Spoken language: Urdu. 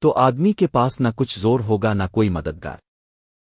تو آدمی کے پاس نہ کچھ زور ہوگا نہ کوئی مددگار۔